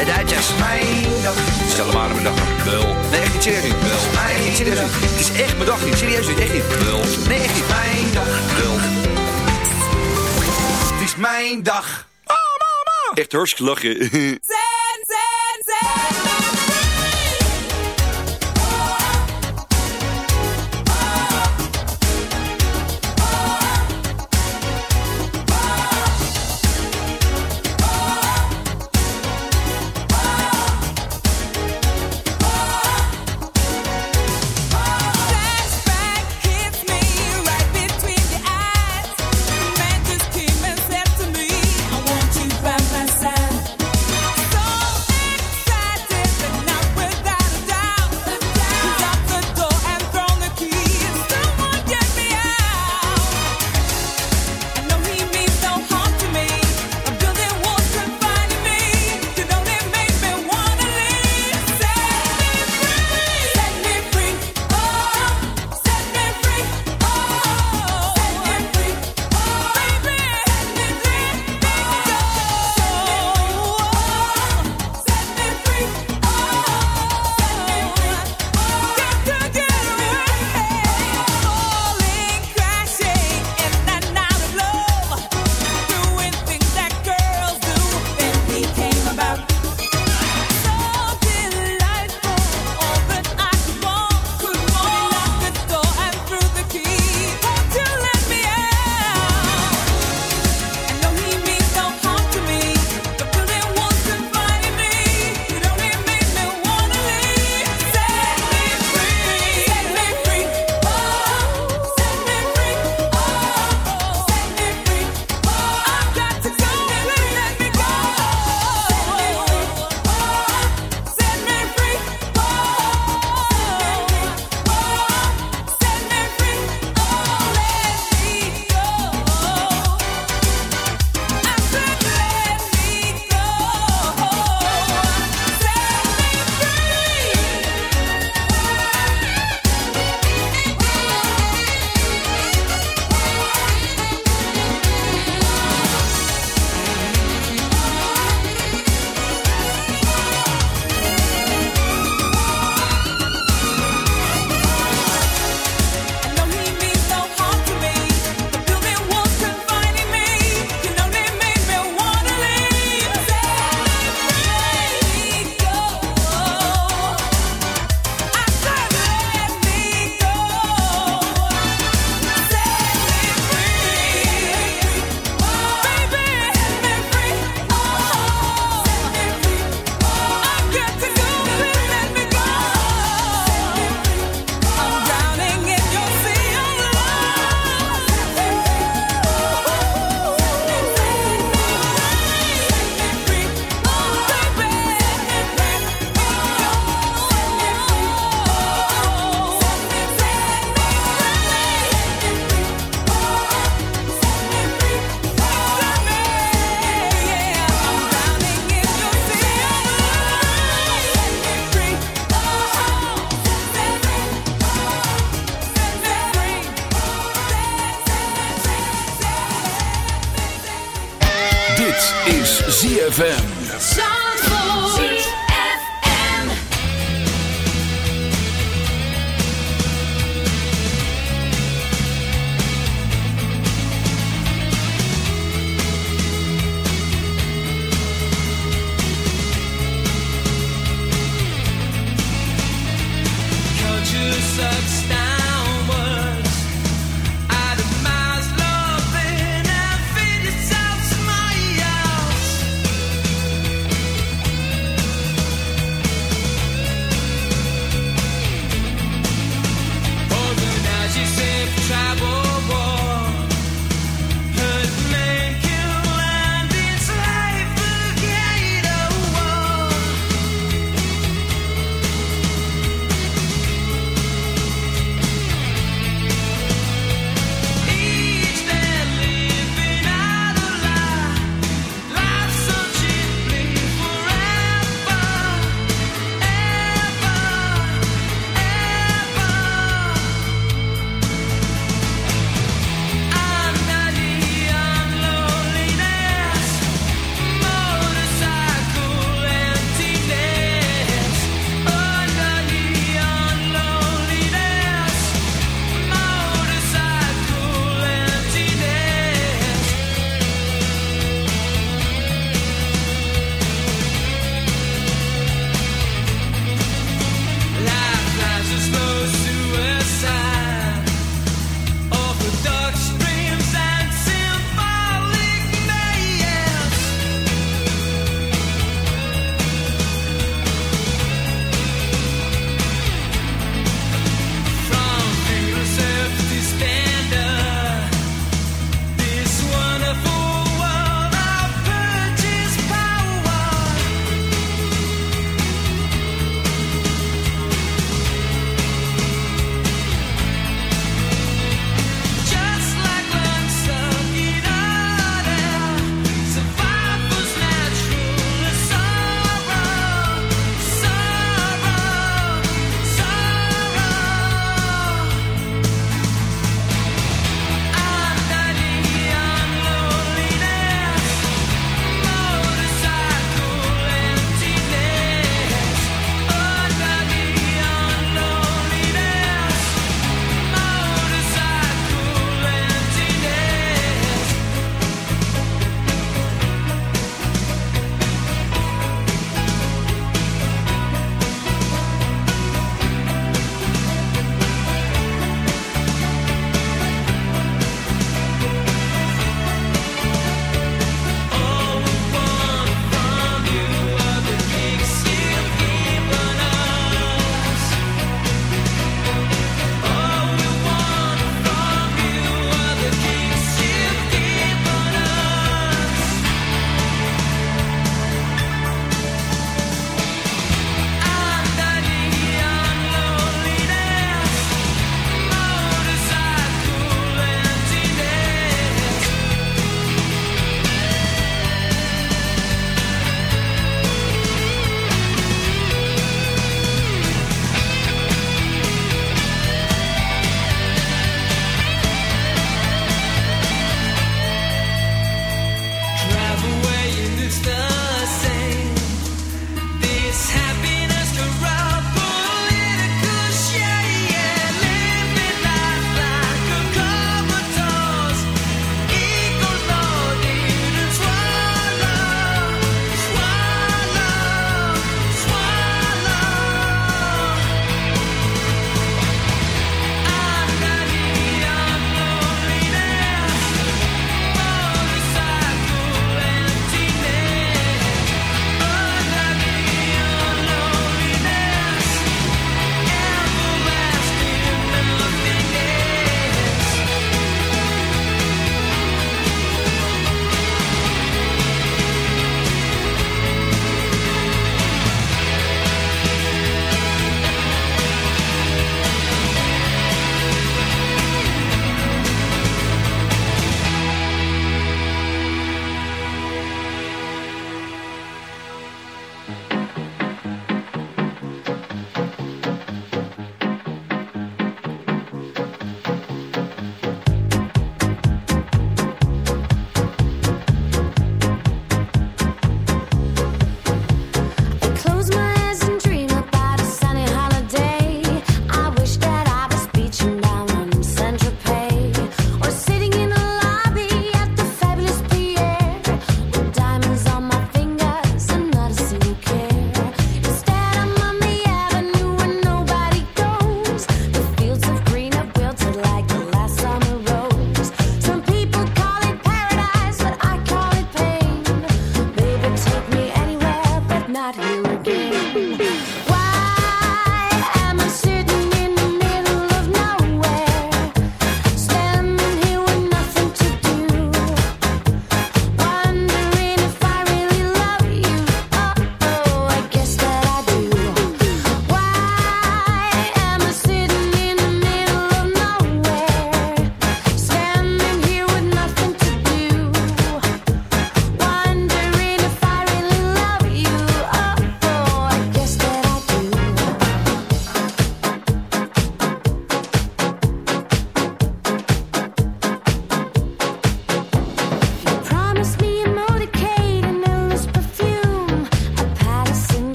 De Duitsers. Mijn dag, Stel hem aan mijn dag. Wel. Nee, echt niet serieus niet. Wel. Echt niet serieus niet. Het is echt mijn dag niet. Serieus niet. Echt niet. Wel. Nee, echt niet. mijn dag, Wel. het is mijn dag. Echt hartstikke lachen. Is ZFM.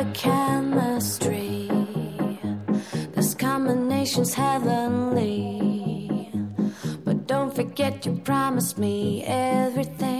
The chemistry. This combination's heavenly. But don't forget you promised me everything.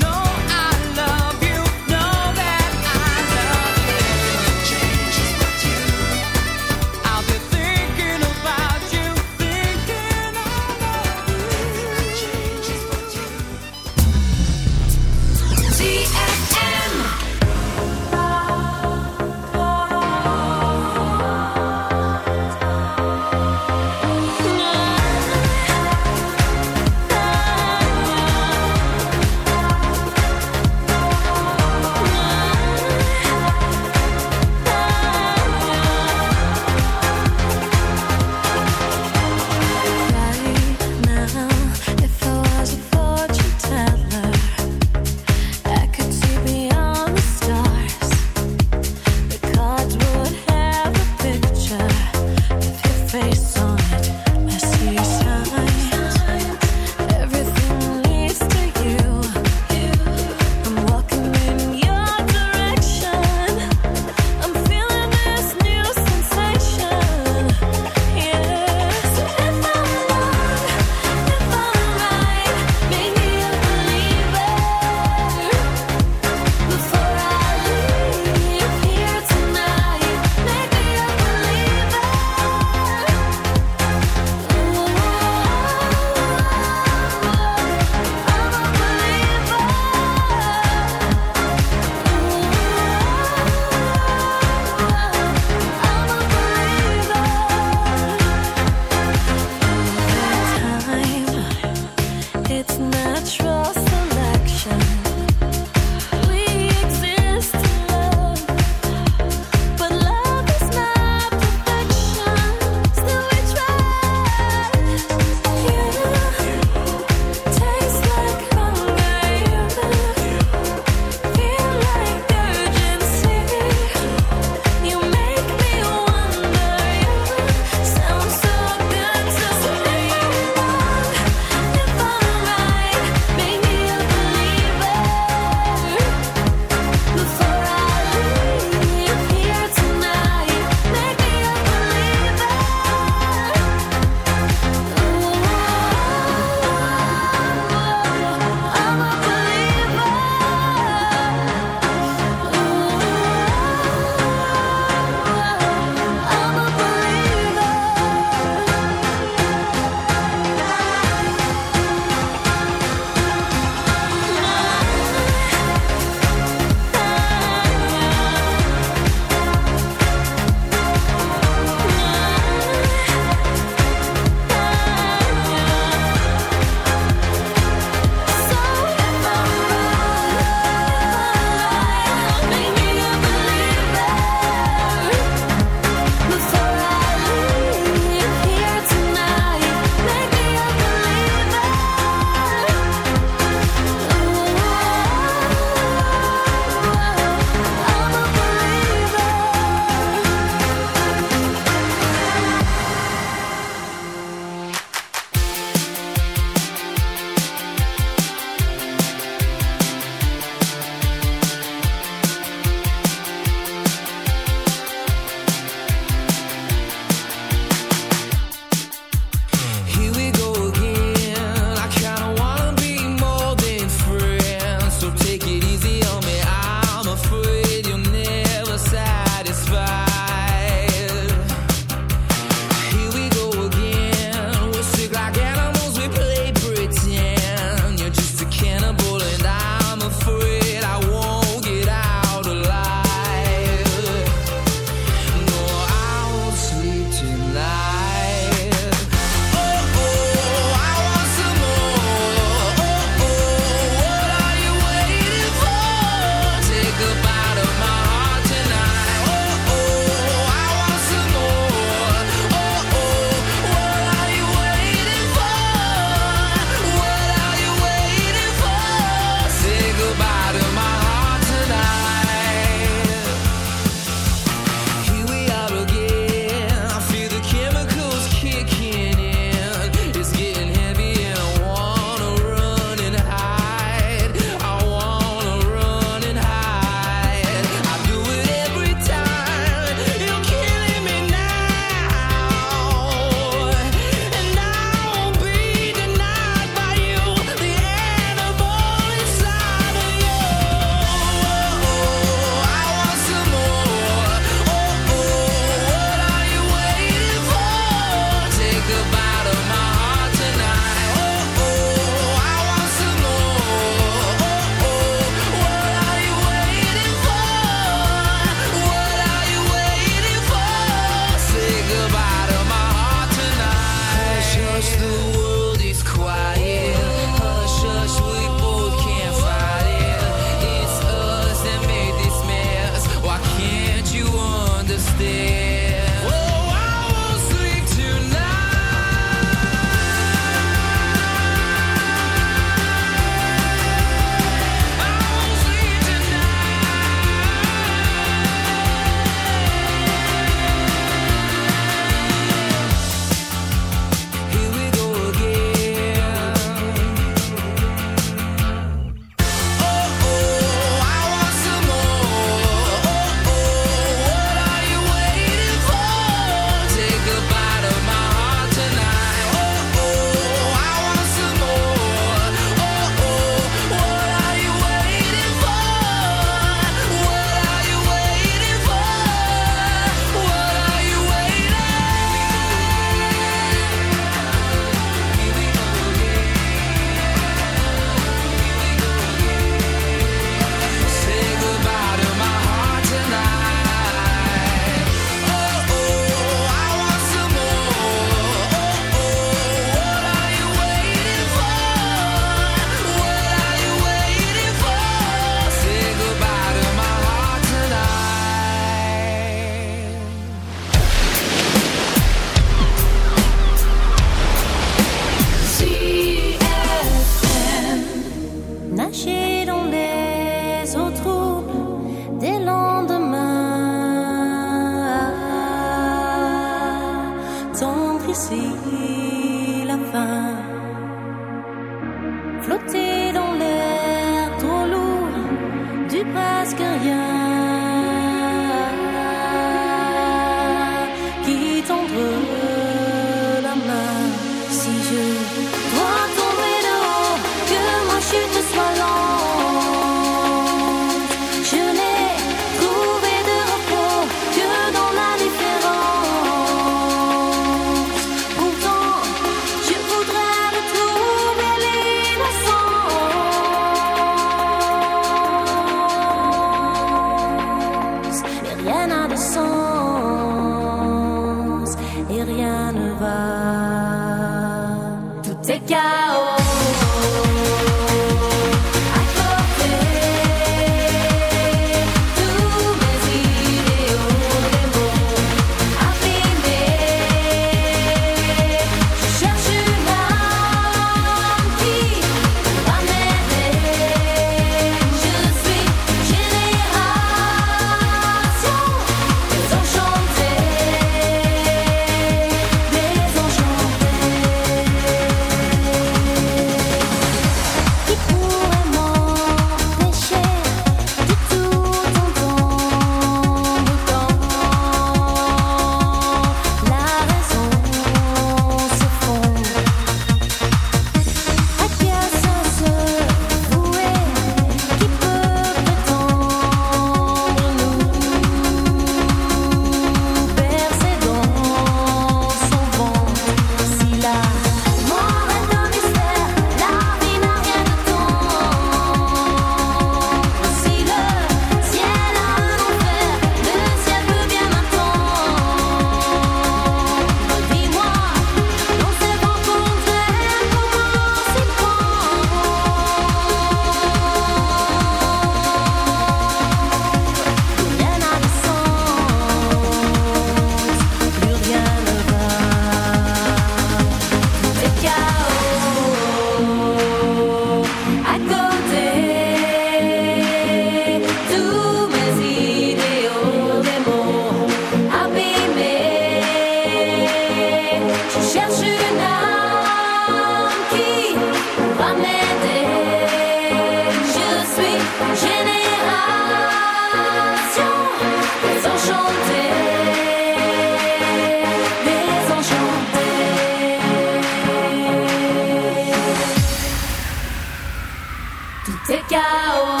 Tchau.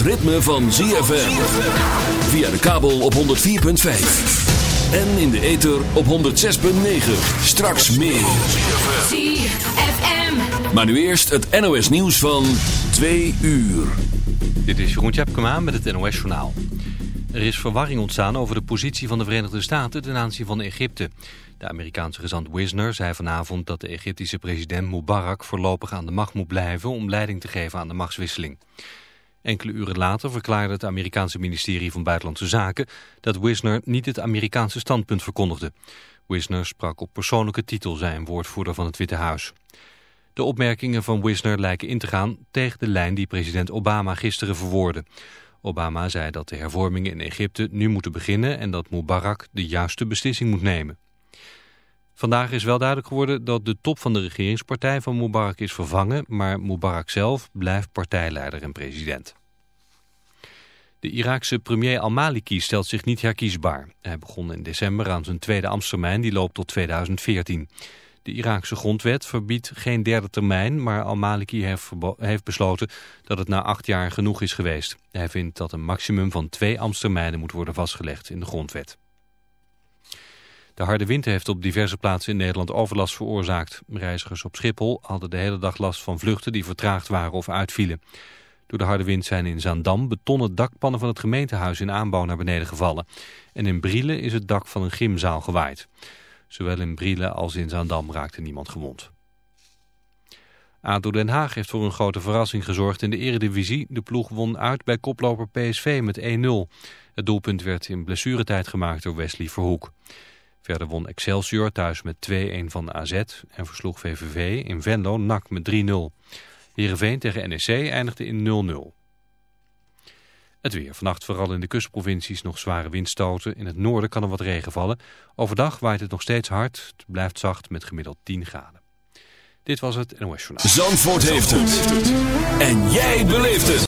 Het ritme van ZFM. Via de kabel op 104.5. En in de ether op 106.9. Straks meer. ZFM. Maar nu eerst het NOS nieuws van 2 uur. Dit is Jeroen Tjepkema met het NOS Journaal. Er is verwarring ontstaan over de positie van de Verenigde Staten ten aanzien van Egypte. De Amerikaanse gezant Wisner zei vanavond dat de Egyptische president Mubarak voorlopig aan de macht moet blijven om leiding te geven aan de machtswisseling. Enkele uren later verklaarde het Amerikaanse ministerie van Buitenlandse Zaken dat Wisner niet het Amerikaanse standpunt verkondigde. Wisner sprak op persoonlijke titel, zei een woordvoerder van het Witte Huis. De opmerkingen van Wisner lijken in te gaan tegen de lijn die president Obama gisteren verwoordde. Obama zei dat de hervormingen in Egypte nu moeten beginnen en dat Mubarak de juiste beslissing moet nemen. Vandaag is wel duidelijk geworden dat de top van de regeringspartij van Mubarak is vervangen, maar Mubarak zelf blijft partijleider en president. De Iraakse premier al-Maliki stelt zich niet herkiesbaar. Hij begon in december aan zijn tweede ambtstermijn, die loopt tot 2014. De Iraakse grondwet verbiedt geen derde termijn, maar al-Maliki heeft, besloten dat het na acht jaar genoeg is geweest. Hij vindt dat een maximum van twee ambtstermijnen moet worden vastgelegd in de grondwet. De harde wind heeft op diverse plaatsen in Nederland overlast veroorzaakt. Reizigers op Schiphol hadden de hele dag last van vluchten die vertraagd waren of uitvielen. Door de harde wind zijn in Zaandam betonnen dakpannen van het gemeentehuis in aanbouw naar beneden gevallen. En in Brielen is het dak van een gymzaal gewaaid. Zowel in Brielen als in Zaandam raakte niemand gewond. ADO Den Haag heeft voor een grote verrassing gezorgd in de eredivisie. De ploeg won uit bij koploper PSV met 1-0. Het doelpunt werd in blessuretijd gemaakt door Wesley Verhoek. Verder won Excelsior thuis met 2-1 van AZ en versloeg VVV in Venlo NAC met 3-0. Heerenveen tegen NEC eindigde in 0-0. Het weer. Vannacht vooral in de kustprovincies nog zware windstoten. In het noorden kan er wat regen vallen. Overdag waait het nog steeds hard. Het blijft zacht met gemiddeld 10 graden. Dit was het NOS Journaal. Zandvoort heeft het. En jij beleeft het.